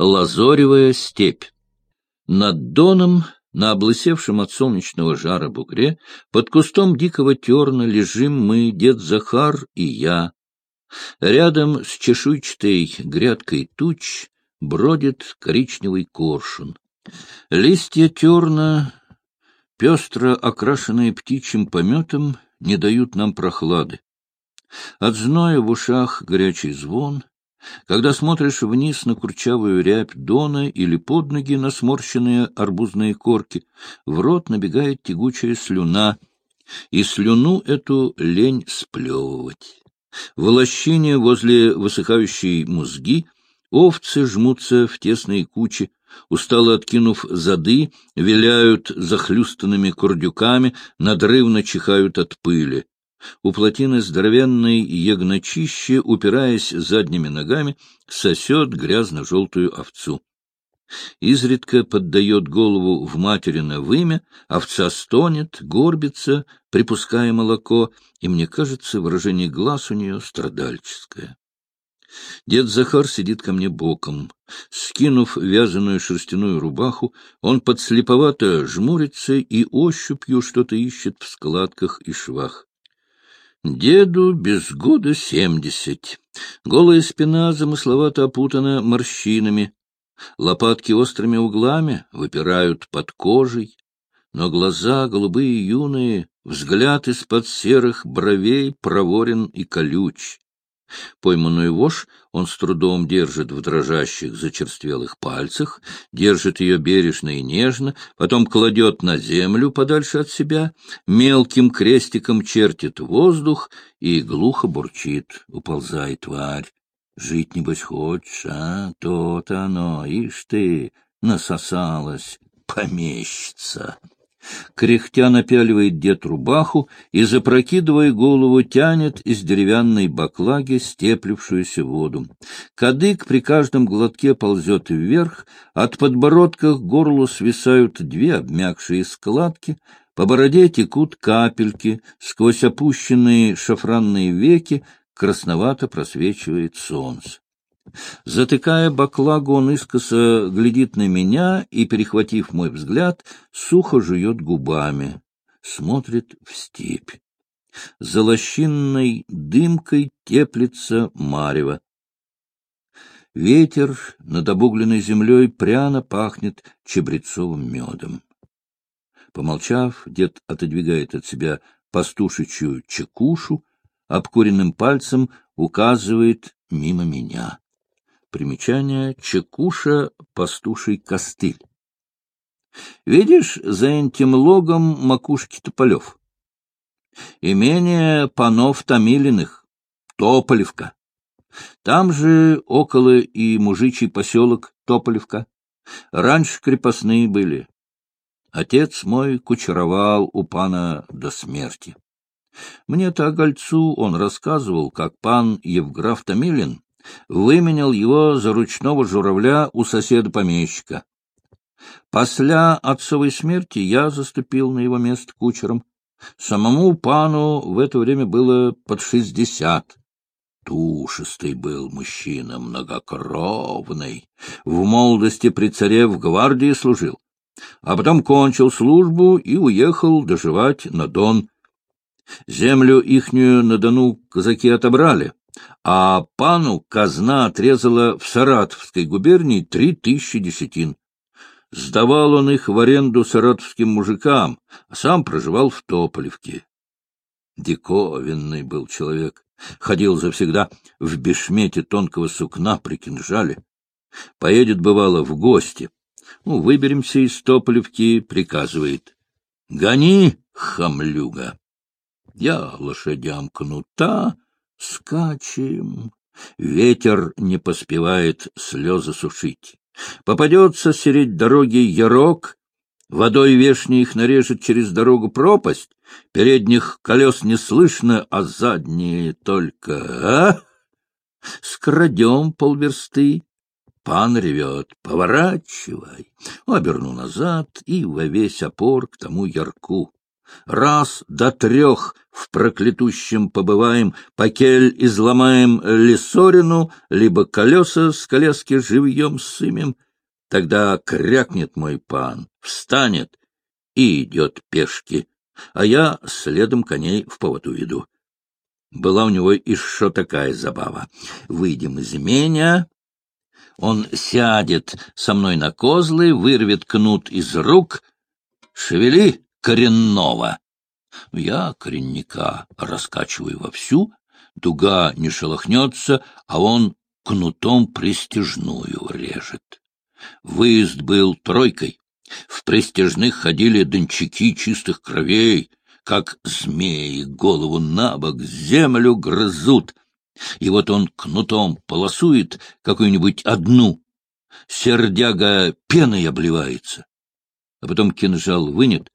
Лазоревая степь. Над доном, на облысевшем от солнечного жара бугре, под кустом дикого терна лежим мы, дед Захар и я. Рядом с чешуйчатой грядкой туч бродит коричневый коршун. Листья терна, пестро окрашенные птичьим пометом, не дают нам прохлады. От зноя в ушах горячий звон. Когда смотришь вниз на курчавую рябь дона или под ноги на сморщенные арбузные корки, в рот набегает тягучая слюна, и слюну эту лень сплевывать. В лощине возле высыхающей мозги овцы жмутся в тесные кучи, устало откинув зады, виляют захлюстанными курдюками, надрывно чихают от пыли. У плотины здоровенной ягночище, упираясь задними ногами, сосет грязно-желтую овцу. Изредка поддает голову в материно вымя, овца стонет, горбится, припуская молоко, и, мне кажется, выражение глаз у нее страдальческое. Дед Захар сидит ко мне боком. Скинув вязаную шерстяную рубаху, он подслеповато жмурится и ощупью что-то ищет в складках и швах. Деду без года семьдесят. Голая спина замысловато опутана морщинами. Лопатки острыми углами выпирают под кожей. Но глаза голубые юные, взгляд из-под серых бровей проворен и колюч. Пойманную вошь он с трудом держит в дрожащих зачерствелых пальцах, держит ее бережно и нежно, потом кладет на землю подальше от себя, мелким крестиком чертит воздух и глухо бурчит. Уползай, тварь! Жить, небось, хочешь, а? То-то оно, ишь ты, насосалась, помещица. Кряхтя напяливает дед рубаху и, запрокидывая голову, тянет из деревянной баклаги степлившуюся воду. Кадык при каждом глотке ползет вверх, от подбородка к горлу свисают две обмякшие складки, по бороде текут капельки, сквозь опущенные шафранные веки красновато просвечивает солнце. Затыкая баклагу, он искоса глядит на меня и, перехватив мой взгляд, сухо жует губами, смотрит в степь. За лощинной дымкой теплится марево. Ветер над обугленной землей пряно пахнет чебрецовым медом. Помолчав, дед отодвигает от себя пастушечью чекушу, обкуренным пальцем указывает мимо меня. Примечание Чекуша пастуший костыль. Видишь за этим логом макушки тополев? Имение панов Томилиных, Тополевка. Там же около и мужичий поселок Тополевка. Раньше крепостные были. Отец мой кучеровал у пана до смерти. Мне-то о гольцу он рассказывал, как пан Евграф Томилин выменял его за ручного журавля у соседа-помещика. После отцовой смерти я заступил на его место кучером. Самому пану в это время было под шестьдесят. Тушистый был мужчина, многокровный. В молодости при царе в гвардии служил, а потом кончил службу и уехал доживать на Дон. Землю ихнюю на Дону казаки отобрали, а пану казна отрезала в Саратовской губернии три тысячи десятин. Сдавал он их в аренду саратовским мужикам, а сам проживал в Тополевке. Диковинный был человек, ходил завсегда в бешмете тонкого сукна при кинжале. Поедет, бывало, в гости. Ну, выберемся из Тополевки, приказывает. — Гони, хамлюга! Я лошадям кнута, Скачем. Ветер не поспевает слезы сушить. Попадется средь дороги ярок, водой вешний их нарежет через дорогу пропасть, передних колес не слышно, а задние только... А? Скрадем полверсты. Пан ревет, поворачивай. Оберну назад и во весь опор к тому ярку. Раз до трех в проклятущем побываем, покель изломаем лесорину, либо колеса с коляски живьем сымем. Тогда крякнет мой пан, встанет и идет пешки, а я следом коней в поводу веду. Была у него еще такая забава. Выйдем из меня, он сядет со мной на козлы, вырвет кнут из рук. Шевели коренного. Я коренника раскачиваю вовсю, дуга не шелохнется, а он кнутом пристежную режет. Выезд был тройкой. В пристежных ходили дончаки чистых кровей, как змеи голову на бок землю грызут. И вот он кнутом полосует какую-нибудь одну, сердяга пеной обливается, а потом кинжал вынет,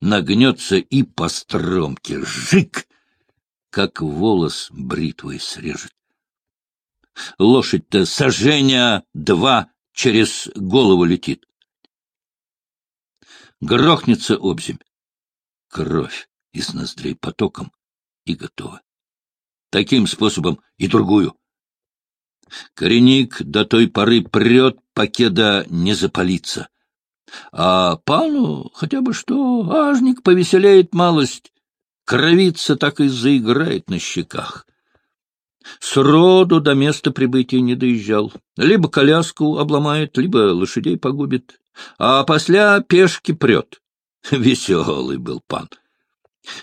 нагнется и по стромке жик, как волос бритвой срежет. Лошадь-то сожжения два через голову летит. Грохнется обземь. Кровь из ноздрей потоком и готово. Таким способом и другую. Коренник до той поры прет, покеда не запалится. А пану хотя бы что, ажник повеселеет малость, кровица так и заиграет на щеках. Сроду до места прибытия не доезжал. Либо коляску обломает, либо лошадей погубит. А после пешки прет. Веселый был пан.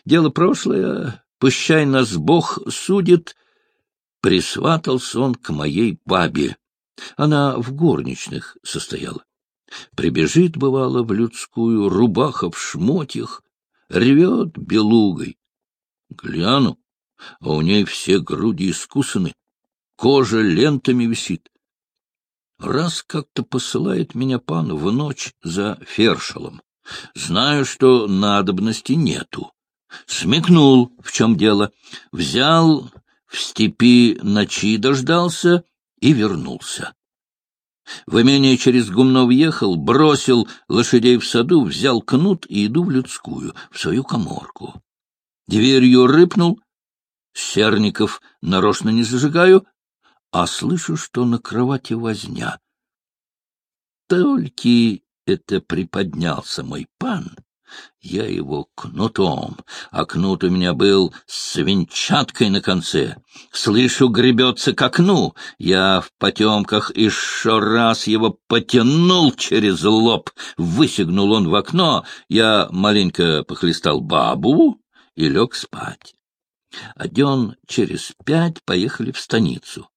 Дело прошлое, пущай нас Бог судит, присватался он к моей бабе. Она в горничных состояла. Прибежит, бывало, в людскую, рубаха в шмотьях, ревет белугой. Гляну, а у ней все груди искусаны, кожа лентами висит. Раз как-то посылает меня пан в ночь за фершалом. Знаю, что надобности нету. Смекнул, в чем дело, взял, в степи ночи дождался и вернулся. В имение через гумно въехал, бросил лошадей в саду, взял кнут и иду в людскую, в свою коморку. Дверью рыпнул, серников нарочно не зажигаю, а слышу, что на кровати возня. Только это приподнялся мой пан, я его кнутом, а кнут у меня был с свинчаткой на конце. Слышу, гребется к окну. Я в потемках еще раз его потянул через лоб. Высигнул он в окно. Я маленько похлестал бабу и лег спать. А дён через пять поехали в станицу.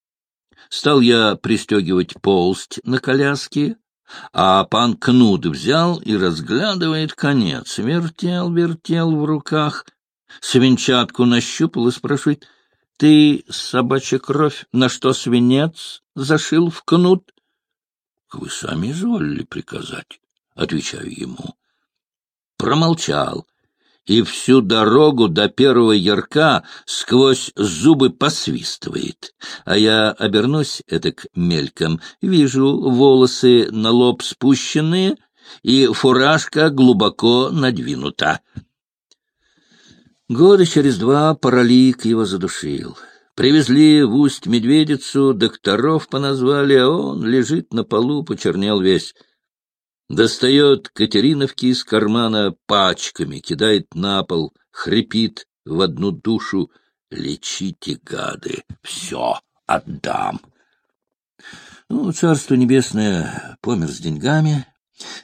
Стал я пристегивать полсть на коляске, а пан кнут взял и разглядывает конец. Вертел, вертел в руках, свинчатку нащупал и спрашивает, «Ты, собачья кровь, на что свинец зашил в кнут?» «Вы сами изволили приказать», — отвечаю ему. Промолчал, и всю дорогу до первого ярка сквозь зубы посвистывает. А я обернусь этак мельком, вижу волосы на лоб спущенные, и фуражка глубоко надвинута. Года через два паралик его задушил. Привезли в усть медведицу, докторов поназвали, а он лежит на полу, почернел весь достает Катериновки из кармана пачками, кидает на пол, хрипит в одну душу. «Лечите, гады, все отдам». Ну, царство небесное помер с деньгами.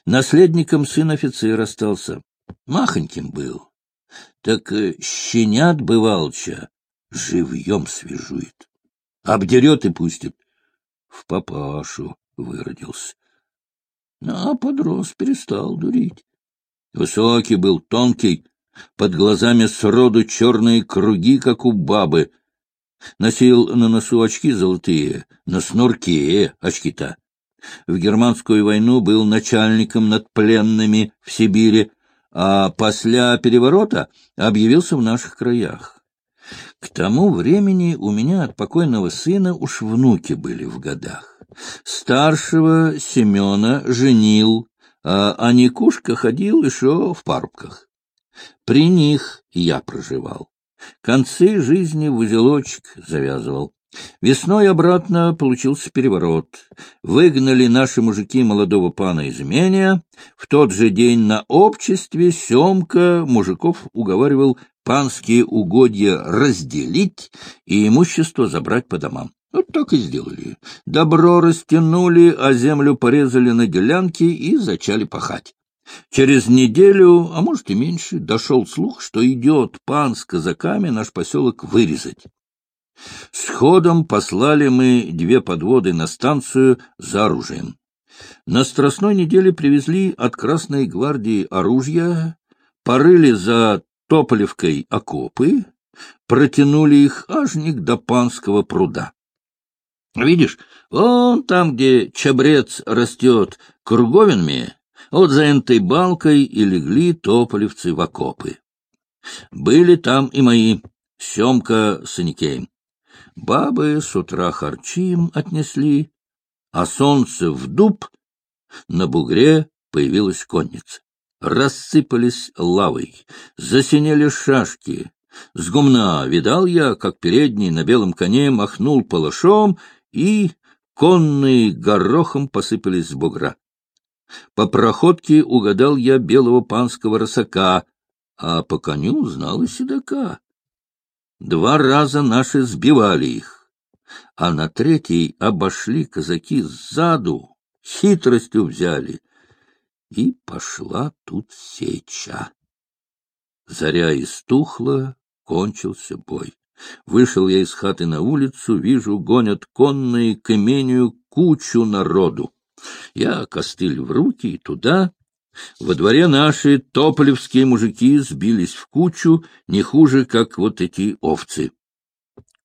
Наследником сын офицер остался. Махоньким был. Так э, щенят бывалча живьем свяжует. Обдерет и пустит. В папашу выродился. А подрос, перестал дурить. Высокий был, тонкий, под глазами сроду черные круги, как у бабы. Носил на носу очки золотые, на снурке очки-то. В германскую войну был начальником над пленными в Сибири, а после переворота объявился в наших краях. К тому времени у меня от покойного сына уж внуки были в годах. Старшего Семена женил, а Аникушка ходил еще в парубках. При них я проживал. Концы жизни в узелочек завязывал. Весной обратно получился переворот. Выгнали наши мужики молодого пана из имения. В тот же день на обществе Семка мужиков уговаривал панские угодья разделить и имущество забрать по домам. Вот так и сделали. Добро растянули, а землю порезали на делянки и зачали пахать. Через неделю, а может и меньше, дошел слух, что идет пан с казаками наш поселок вырезать. Сходом послали мы две подводы на станцию за оружием. На Страстной неделе привезли от Красной гвардии оружие, порыли за Тополевкой окопы, протянули их аж до Панского пруда. Видишь, вон там, где чабрец растет круговинами, вот за этой балкой и легли тополевцы в окопы. Были там и мои, Семка с Аникеем. Бабы с утра харчим отнесли, а солнце в дуб, на бугре появилась конница. Рассыпались лавой, засинели шашки. С гумна видал я, как передний на белом коне махнул палашом, и конные горохом посыпались с бугра. По проходке угадал я белого панского рысака, а по коню узнал и седока. Два раза наши сбивали их, а на третий обошли казаки сзаду, хитростью взяли, и пошла тут сеча. Заря истухла, кончился бой. Вышел я из хаты на улицу, вижу, гонят конные к имению кучу народу. Я костыль в руки и туда. Во дворе наши тополевские мужики сбились в кучу, не хуже, как вот эти овцы.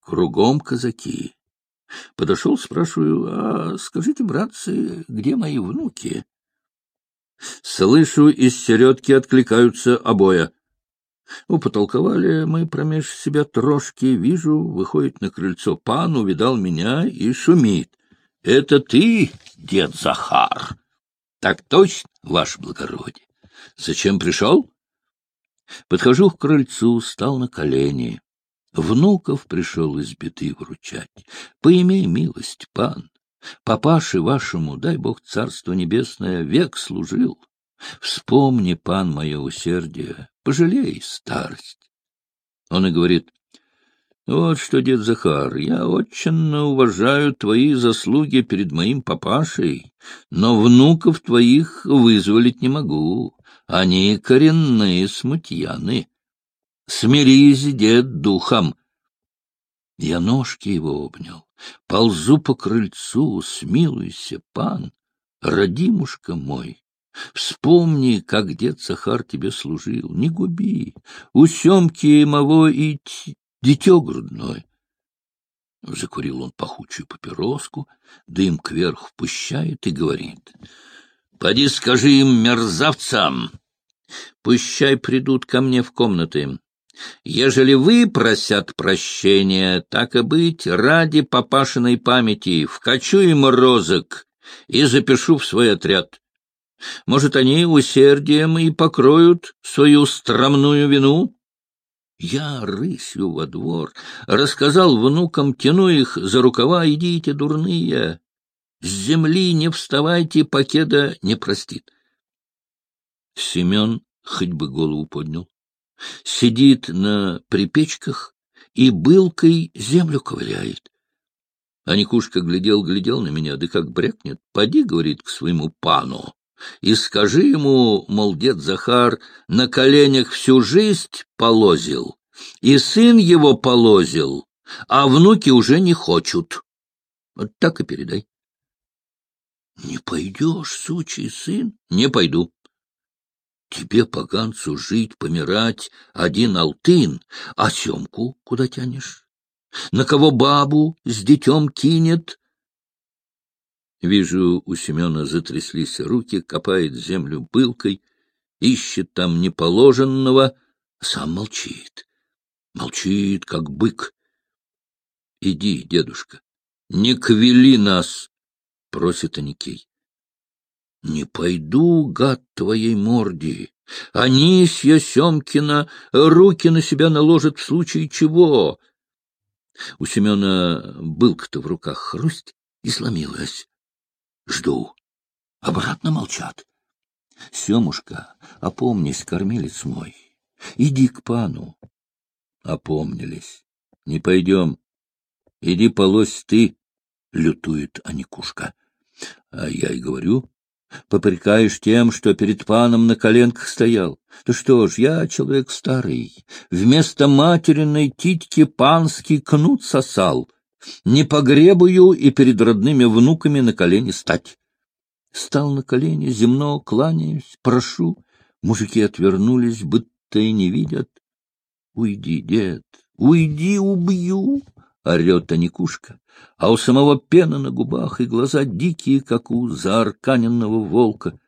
Кругом казаки. Подошел, спрашиваю, а скажите, братцы, где мои внуки? Слышу, из середки откликаются обоя. Употолковали мы промеж себя трошки, вижу, выходит на крыльцо пан, увидал меня и шумит. — Это ты, дед Захар? — Так точно, ваше благородие. — Зачем пришел? Подхожу к крыльцу, стал на колени. Внуков пришел из беды вручать. Поимей милость, пан. Папаше вашему, дай бог царство небесное, век служил. Вспомни, пан, мое усердие, пожалей старость. Он и говорит, вот что, дед Захар, я очень уважаю твои заслуги перед моим папашей, но внуков твоих вызволить не могу. Они коренные смутьяны. Смирись, дед, духом. Я ножки его обнял, ползу по крыльцу, смилуйся, пан, родимушка мой. Вспомни, как дед Захар тебе служил, не губи. У Семки моего и дитё грудное. Закурил он пахучую папироску, дым кверху пущает и говорит. — Поди скажи им, мерзавцам, пущай придут ко мне в комнаты. Ежели вы просят прощения, так и быть, ради папашиной памяти, вкачу им розок и запишу в свой отряд. Может, они усердием и покроют свою стромную вину? Я рысью во двор, рассказал внукам, тяну их за рукава, идите, дурные. С земли не вставайте, покеда не простит. Семен хоть бы голову поднял. Сидит на припечках и былкой землю ковыряет. А Никушка глядел-глядел на меня, да как брякнет. Поди, говорит, к своему пану и скажи ему, мол, дед Захар на коленях всю жизнь полозил, и сын его полозил, а внуки уже не хочут. Вот так и передай. — Не пойдешь, сучий сын? — Не пойду. Тебе, поганцу, жить, помирать, один алтын, а Семку куда тянешь? На кого бабу с детем кинет? Вижу, у Семена затряслись руки, копает землю пылкой, ищет там неположенного, сам молчит. Молчит, как бык. — Иди, дедушка, не квели нас, — просит Аникей. — Не пойду, гад твоей морди. Анисья Семкина руки на себя наложит в случае чего. У Семена былка-то в руках хрусть и сломилась. Жду. Обратно молчат. Семушка, опомнись, кормилец мой. Иди к пану. Опомнились. Не пойдем. Иди полось ты, лютует Аникушка. А я и говорю, попрекаешь тем, что перед паном на коленках стоял. Да что ж, я человек старый. Вместо материной титьки панский кнут сосал. Не погребую и перед родными внуками на колени стать. Стал на колени, земно кланяюсь, прошу. Мужики отвернулись, будто и не видят. Уйди, дед, уйди, убью! — орет Аникушка, а у самого пена на губах и глаза дикие, как у заарканенного волка.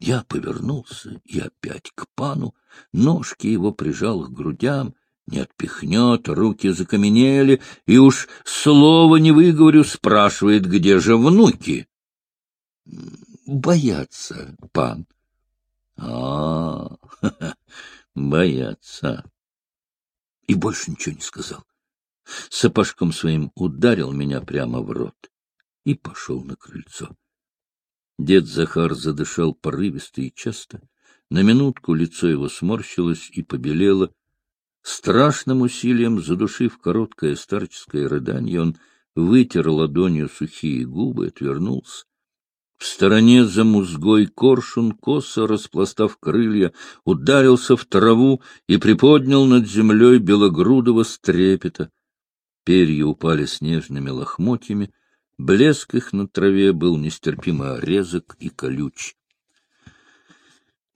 Я повернулся и опять к пану, ножки его прижал к грудям, не отпихнет, руки закаменели, и уж слова не выговорю, спрашивает, где же внуки. Боятся, пан. А, -а, -а боятся. И больше ничего не сказал сапожком своим ударил меня прямо в рот и пошел на крыльцо. Дед Захар задышал порывисто и часто. На минутку лицо его сморщилось и побелело. Страшным усилием, задушив короткое старческое рыдание, он вытер ладонью сухие губы, отвернулся. В стороне за музгой коршун, косо распластав крылья, ударился в траву и приподнял над землей белогрудого стрепета. Перья упали снежными лохмотьями, блеск их на траве был нестерпимо резок и колюч.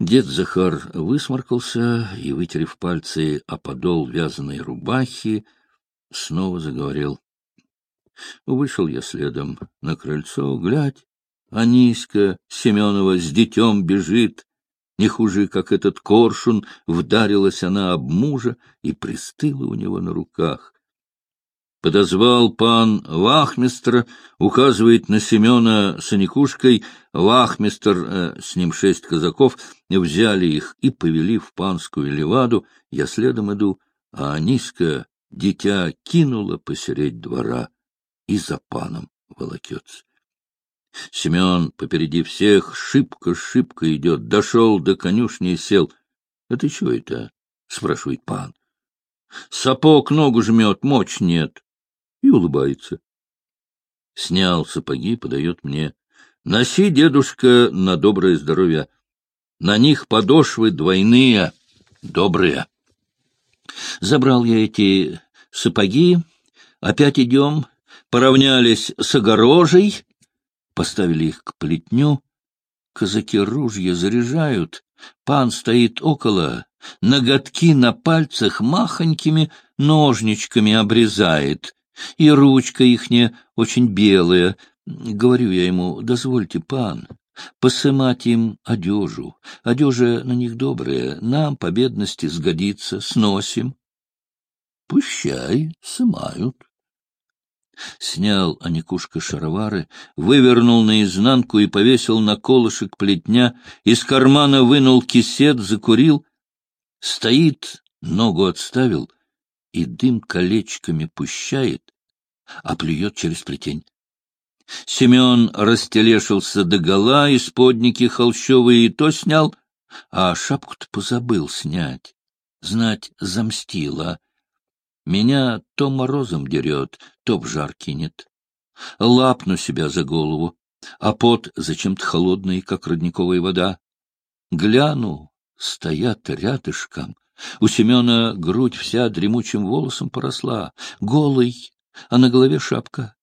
Дед Захар высморкался и, вытерев пальцы о подол вязаной рубахи, снова заговорил. Вышел я следом на крыльцо, глядь, Аниська Семенова с детем бежит, не хуже, как этот коршун, вдарилась она об мужа и пристыла у него на руках. Подозвал пан вахмистр, указывает на Семена с Аникушкой. Вахмистр, э, с ним шесть казаков, взяли их и повели в панскую леваду. Я следом иду, а Аниска дитя кинула посередь двора и за паном волокется. Семен попереди всех шибко-шибко идет, дошел до конюшни и сел. — А ты чего это? — спрашивает пан. — Сапог ногу жмет, мочь нет и улыбается. Снял сапоги, подает мне. Носи, дедушка, на доброе здоровье. На них подошвы двойные, добрые. Забрал я эти сапоги, опять идем, поравнялись с огорожей, поставили их к плетню. Казаки ружья заряжают, пан стоит около, ноготки на пальцах махонькими ножничками обрезает, и ручка ихняя очень белая. Говорю я ему, дозвольте, пан, посымать им одежу. Одежа на них добрая, нам по бедности сгодится, сносим. Пущай, сымают. Снял Аникушка шаровары, вывернул наизнанку и повесил на колышек плетня, из кармана вынул кисет, закурил. Стоит, ногу отставил — и дым колечками пущает, а плюет через плетень. Семен растелешился догола, исподники холщовые и то снял, а шапку-то позабыл снять. Знать замстила. Меня то морозом дерет, то в жар кинет. Лапну себя за голову, а пот зачем-то холодный, как родниковая вода. Гляну, стоят рядышком — у Семена грудь вся дремучим волосом поросла, голый, а на голове шапка.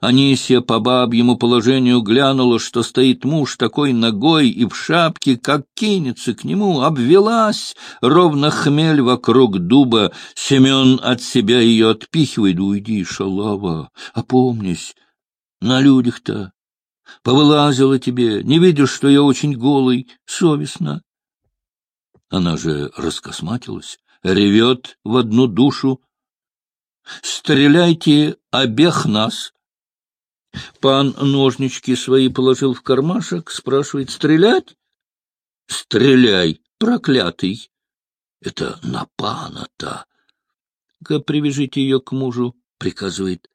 Анисия по бабьему положению глянула, что стоит муж такой ногой и в шапке, как кинется к нему, обвелась, ровно хмель вокруг дуба. Семен от себя ее отпихивает. Уйди, шалава, опомнись, на людях-то. Повылазила тебе, не видишь, что я очень голый, совестно. Она же раскосматилась, ревет в одну душу. «Стреляйте, обех нас!» Пан ножнички свои положил в кармашек, спрашивает, «Стрелять?» Стреляй, проклятый! Это на пана-то. — Привяжите ее к мужу, — приказывает.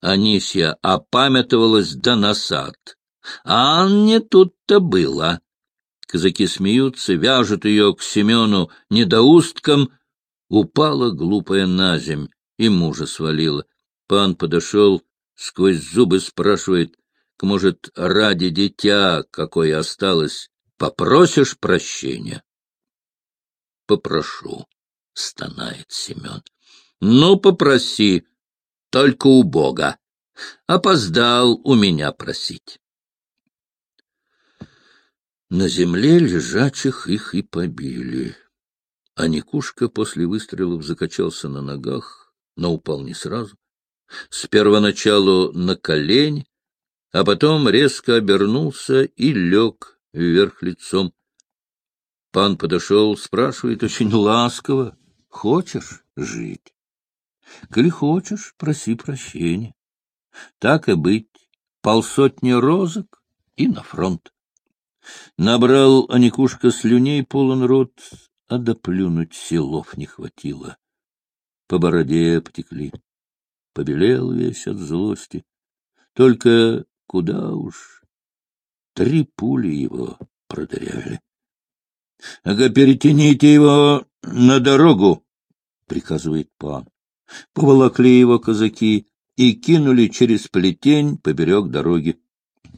Анисья опамятовалась до насад. А не тут-то было. Казаки смеются, вяжут ее к Семену недоусткам. Упала глупая наземь и мужа свалила. Пан подошел, сквозь зубы спрашивает, может, ради дитя, какое осталось, попросишь прощения? Попрошу, стонает Семен. Ну, попроси, только у Бога. Опоздал у меня просить. На земле лежачих их и побили. А Никушка после выстрелов закачался на ногах, но упал не сразу. С первоначалу на колень, а потом резко обернулся и лег вверх лицом. Пан подошел, спрашивает очень ласково, «Хочешь жить?» «Коли хочешь, проси прощения. Так и быть, полсотни розок и на фронт». Набрал Аникушка слюней полон рот, а доплюнуть силов не хватило. По бороде потекли. Побелел весь от злости. Только куда уж. Три пули его продырявили. — Ага, перетяните его на дорогу, — приказывает пан. Поволокли его казаки и кинули через плетень поберег дороги.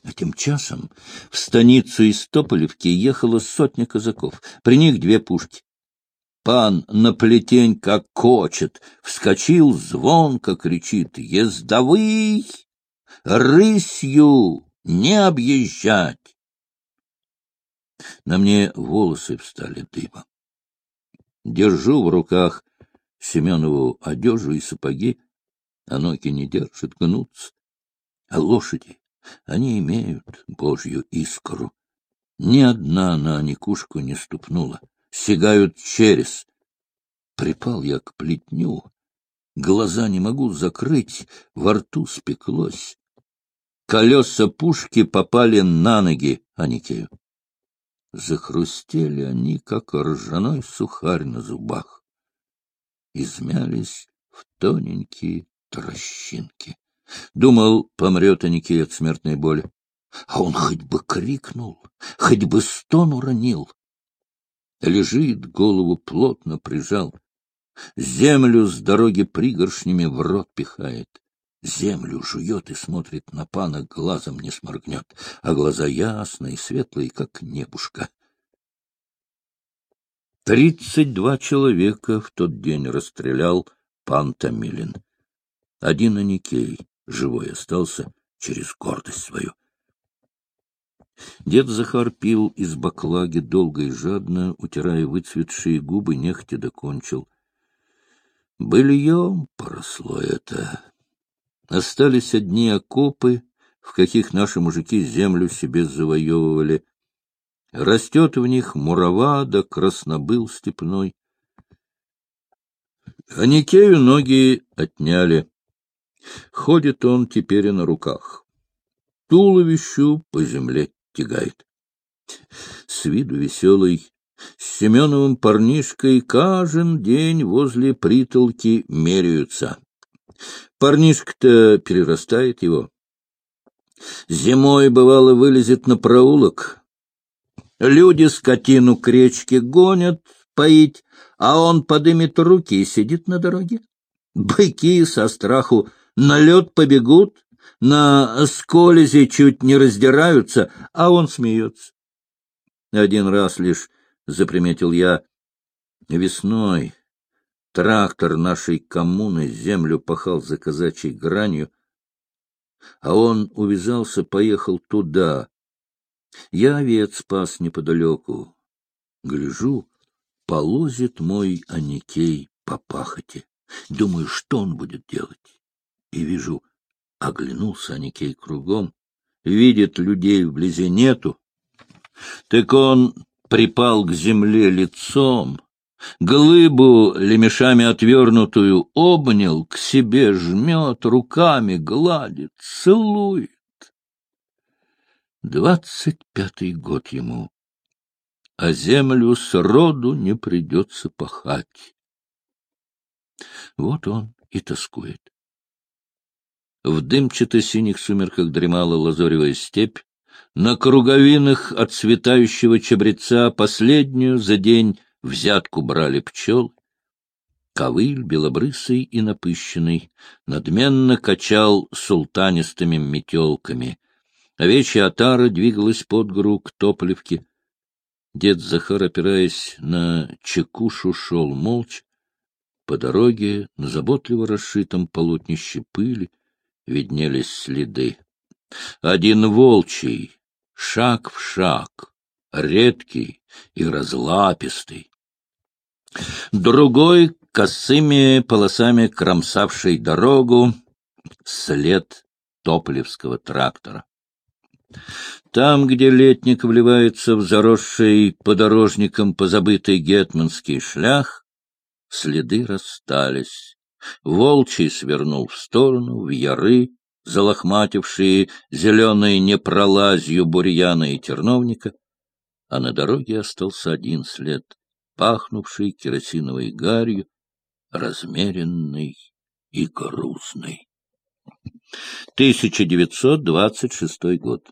А тем часом в станицу из Тополевки ехала сотня казаков, при них две пушки. Пан на плетень как кочет, вскочил, звонко кричит «Ездовый! Рысью не объезжать!» На мне волосы встали дыбом. Держу в руках Семенову одежу и сапоги, а ноги не держат, гнутся. А лошади, они имеют Божью искру. Ни одна на Никушку не ступнула, сигают через. Припал я к плетню, глаза не могу закрыть, во рту спеклось. Колеса пушки попали на ноги Аникею. Захрустели они, как ржаной сухарь на зубах. Измялись в тоненькие трощинки. Думал, помрет Аникей от смертной боли. А он хоть бы крикнул, хоть бы стон уронил. Лежит, голову плотно прижал. Землю с дороги пригоршнями в рот пихает. Землю жует и смотрит на пана, глазом не сморгнет, а глаза ясные, светлые, как небушка. Тридцать два человека в тот день расстрелял пан Томилин. Один Аникей живой остался через гордость свою. Дед Захар пил из баклаги долго и жадно, утирая выцветшие губы, нехотя докончил. Быльем поросло это. Остались одни окопы, в каких наши мужики землю себе завоевывали. Растет в них мурава да краснобыл степной. А Никею ноги отняли. Ходит он теперь и на руках. Туловищу по земле тягает. С виду веселый, с Семеновым парнишкой каждый день возле притолки меряются. Парнишка-то перерастает его. Зимой, бывало, вылезет на проулок. Люди скотину к речке гонят поить, а он подымет руки и сидит на дороге. Быки со страху на лед побегут, на сколези чуть не раздираются, а он смеется. Один раз лишь заприметил я весной. Трактор нашей коммуны землю пахал за казачьей гранью, а он увязался, поехал туда. Я овец спас неподалеку. Гляжу, полозит мой Аникей по пахоте. Думаю, что он будет делать? И вижу, оглянулся Аникей кругом, видит, людей вблизи нету. Так он припал к земле лицом, глыбу лемешами отвернутую обнял, к себе жмет, руками гладит, целует. Двадцать пятый год ему. а землю сроду не придется пахать. Вот он и тоскует. В дымчато-синих сумерках дремала лазоревая степь, на круговинах отцветающего чабреца последнюю за день взятку брали пчел. Ковыль, белобрысый и напыщенный, надменно качал султанистыми метелками. Овечья отара двигалась под гору к Тополевке. Дед Захар, опираясь на чекушу, шел молча. По дороге, на заботливо расшитом полотнище пыли, виднелись следы. Один волчий, шаг в шаг, редкий и разлапистый. Другой, косыми полосами кромсавший дорогу, след Тополевского трактора. Там, где летник вливается в заросший подорожником позабытый гетманский шлях, следы расстались. Волчий свернул в сторону, в яры, залохматившие зеленой непролазью бурьяна и терновника, а на дороге остался один след, пахнувший керосиновой гарью, размеренный и грустный. 1926 год.